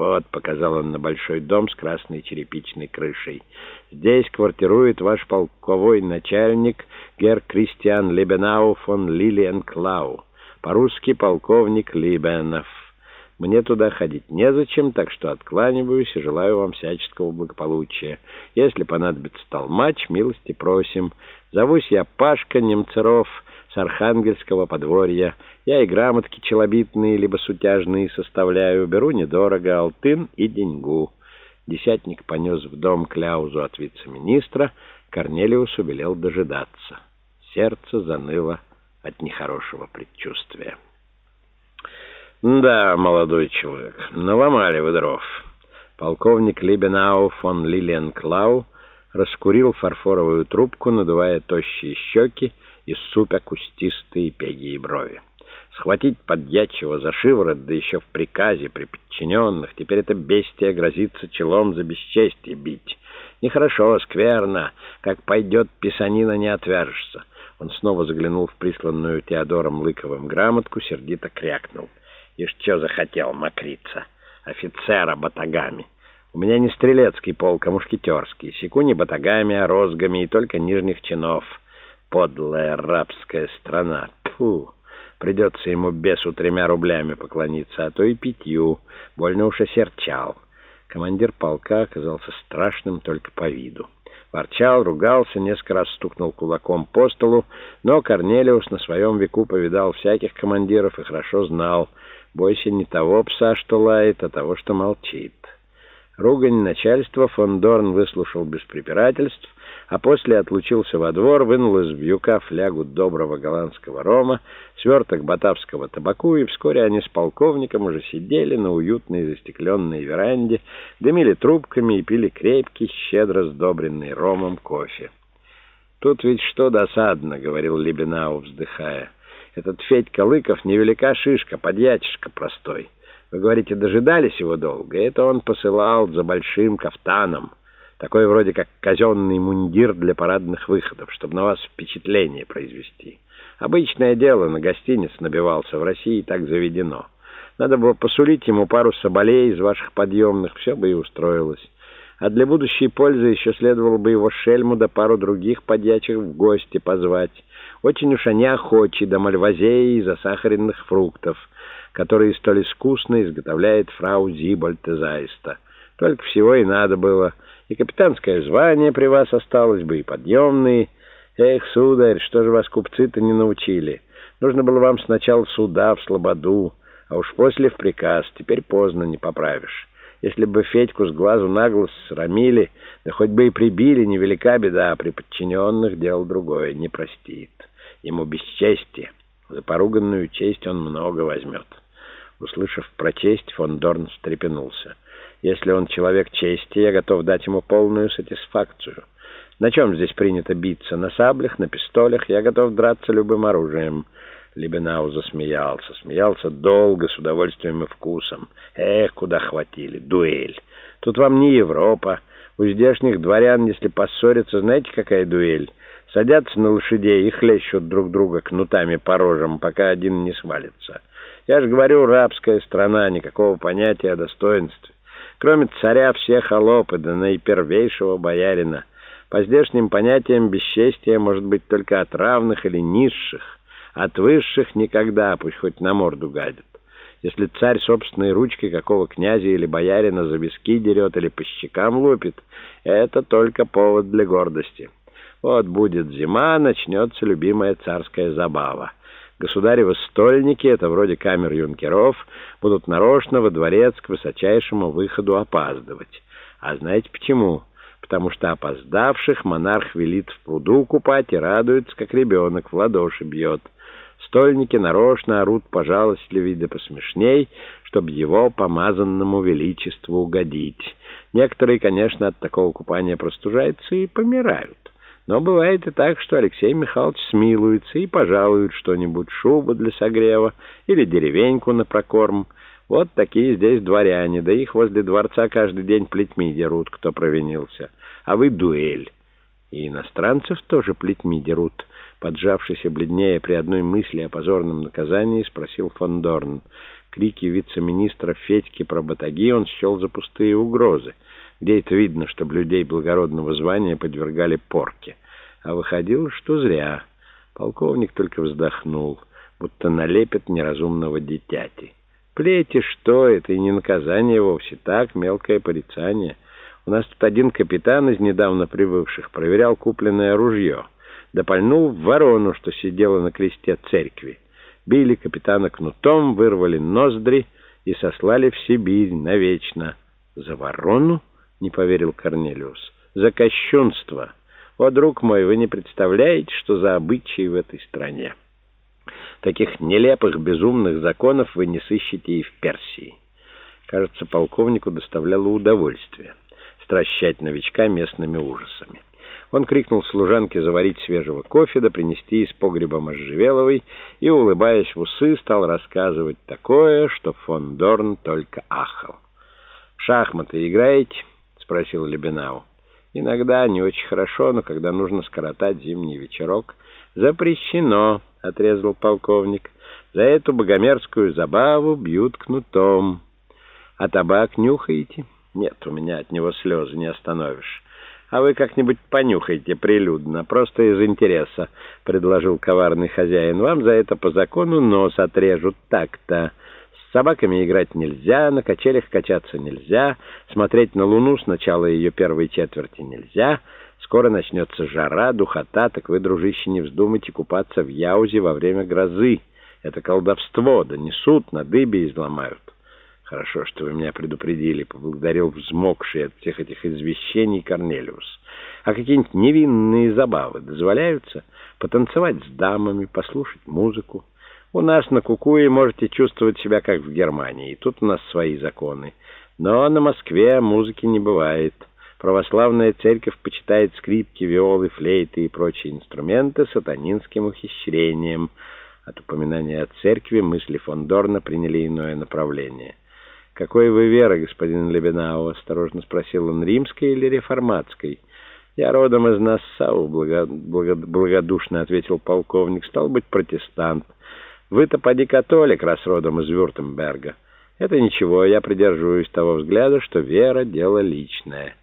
«Вот», — показал он на большой дом с красной черепичной крышей, — «здесь квартирует ваш полковой начальник герр Кристиан Лебенау фон Лилиенклау, по-русски полковник Либенов. Мне туда ходить незачем, так что откланиваюсь и желаю вам всяческого благополучия. Если понадобится толмач, милости просим. Зовусь я Пашка Немцеров» с архангельского подворья. Я и грамотки челобитные, либо сутяжные составляю, беру недорого алтын и деньгу. Десятник понес в дом кляузу от вице-министра, Корнелиусу велел дожидаться. Сердце заныло от нехорошего предчувствия. «Да, молодой человек, наломали вы дров». Полковник Либенау фон Лилиенклау раскурил фарфоровую трубку, надувая тощие щеки, и супя кустистые пеги и брови. Схватить подьячего за шиворот, да еще в приказе при подчиненных, теперь это бестия грозится челом за бесчестие бить. Нехорошо, скверно, как пойдет писанина, не отвяжешься. Он снова заглянул в присланную Теодором Лыковым грамотку, сердито крякнул. И что захотел мокриться? Офицера батагами. У меня не стрелецкий полк, а мушкетерский. Секу не батагами, а розгами и только нижних чинов — подлая рабская страна. Фу! Придется ему бесу тремя рублями поклониться, а то и пятью. Больно уж осерчал. Командир полка оказался страшным только по виду. Ворчал, ругался, несколько раз стукнул кулаком по столу, но Корнелиус на своем веку повидал всяких командиров и хорошо знал. Бойся не того пса, что лает, а того, что молчит. Ругань начальства фон Дорн выслушал без препирательств, а после отлучился во двор, вынул из вьюка флягу доброго голландского рома, сверток батавского табаку, и вскоре они с полковником уже сидели на уютной застекленной веранде, дымили трубками и пили крепкий, щедро сдобренный ромом кофе. «Тут ведь что досадно», — говорил Лебенау, вздыхая. «Этот Федька Лыков невелика шишка, подьячишка простой. Вы говорите, дожидались его долго? Это он посылал за большим кафтаном». Такой вроде как казенный мундир для парадных выходов, чтобы на вас впечатление произвести. Обычное дело, на гостиниц набивался, в России так заведено. Надо было посулить ему пару соболей из ваших подъемных, все бы и устроилось. А для будущей пользы еще следовало бы его шельму да пару других подьячих в гости позвать. Очень уж они охочи до мальвазеи и засахаренных фруктов, которые столь искусно изготовляет фрау Зибольд Заиста. Только всего и надо было — и капитанское звание при вас осталось бы, и подъемные. Эх, сударь, что же вас купцы-то не научили? Нужно было вам сначала суда в слободу, а уж после в приказ. Теперь поздно, не поправишь. Если бы Федьку с глазу на глаз срамили, да хоть бы и прибили, невелика беда, а при подчиненных дело другое, не простит. Ему бесчестие. За поруганную честь он много возьмет. Услышав про честь, фон Дорн встрепенулся. Если он человек чести, я готов дать ему полную сатисфакцию. На чем здесь принято биться? На саблях, на пистолях? Я готов драться любым оружием». Либенау засмеялся. Смеялся долго, с удовольствием и вкусом. «Эх, куда хватили! Дуэль! Тут вам не Европа. У здешних дворян, если поссорятся, знаете, какая дуэль? Садятся на лошадей и хлещут друг друга кнутами по рожам, пока один не свалится. Я же говорю, рабская страна, никакого понятия о достоинстве. Кроме царя все холопы, да наипервейшего боярина. По здешним понятиям бесчестие может быть только от равных или низших. От высших никогда, пусть хоть на морду гадят. Если царь собственной ручкой какого князя или боярина за виски дерет или по щекам лупит, это только повод для гордости. Вот будет зима, начнется любимая царская забава. Государевы стольники, это вроде камер юнкеров, будут нарочно во дворец к высочайшему выходу опаздывать. А знаете почему? Потому что опоздавших монарх велит в пруду купать и радуется, как ребенок в ладоши бьет. Стольники нарочно орут пожалостливей да посмешней, чтобы его помазанному величеству угодить. Некоторые, конечно, от такого купания простужаются и помирают. Но бывает и так, что Алексей Михайлович смилуется и пожалует что-нибудь, шубу для согрева или деревеньку на прокорм. Вот такие здесь дворяне, да их возле дворца каждый день плетьми дерут, кто провинился. А вы дуэль. И иностранцев тоже плетьми дерут. Поджавшийся бледнее при одной мысли о позорном наказании, спросил фон Дорн. Крики вице-министра Федьки про батаги он счел за пустые угрозы. Где это видно, чтобы людей благородного звания подвергали порке? А выходило, что зря. Полковник только вздохнул, будто налепят неразумного дитяти. Плети что, это и не наказание вовсе, так, мелкое порицание. У нас тут один капитан из недавно прибывших проверял купленное ружье, допальнул в ворону, что сидела на кресте церкви. Били капитана кнутом, вырвали ноздри и сослали в Сибирь навечно. За ворону? — не поверил Корнелиус. «За кощунство! О, друг мой, вы не представляете, что за обычаи в этой стране! Таких нелепых, безумных законов вы не сыщете и в Персии». Кажется, полковнику доставляло удовольствие стращать новичка местными ужасами. Он крикнул служанке заварить свежего кофе да принести из погреба можжевеловой и, улыбаясь в усы, стал рассказывать такое, что фон Дорн только ахал. «В шахматы играете?» спросил Лебенау. «Иногда не очень хорошо, но когда нужно скоротать зимний вечерок...» «Запрещено», — отрезал полковник. «За эту богомерзкую забаву бьют кнутом». «А табак нюхаете?» «Нет, у меня от него слезы не остановишь». «А вы как-нибудь понюхайте прилюдно, просто из интереса», — предложил коварный хозяин. «Вам за это по закону нос отрежут так-то». С собаками играть нельзя, на качелях качаться нельзя, смотреть на Луну с начала ее первой четверти нельзя. Скоро начнется жара, духота, так вы, дружище, не вздумайте купаться в Яузе во время грозы. Это колдовство, донесут, на дыбе изломают. Хорошо, что вы меня предупредили, поблагодарил взмокший от всех этих извещений Корнелиус. А какие-нибудь невинные забавы дозволяются? Потанцевать с дамами, послушать музыку. У нас на Кукуе можете чувствовать себя как в Германии. Тут у нас свои законы. Но на Москве музыки не бывает. Православная церковь почитает скрипки, виолы, флейты и прочие инструменты сатанинским ухищрением. От упоминания о церкви мысли фон Дорна приняли иное направление. «Какой вы веры, господин Лебенау?» — осторожно спросил он, «римской или реформатской?» «Я родом из Нассау», — благо... благо... благодушно ответил полковник. «Стал быть, протестант». Вы-то поди католик, раз родом из Вюртемберга. Это ничего, я придерживаюсь того взгляда, что вера — дело личное».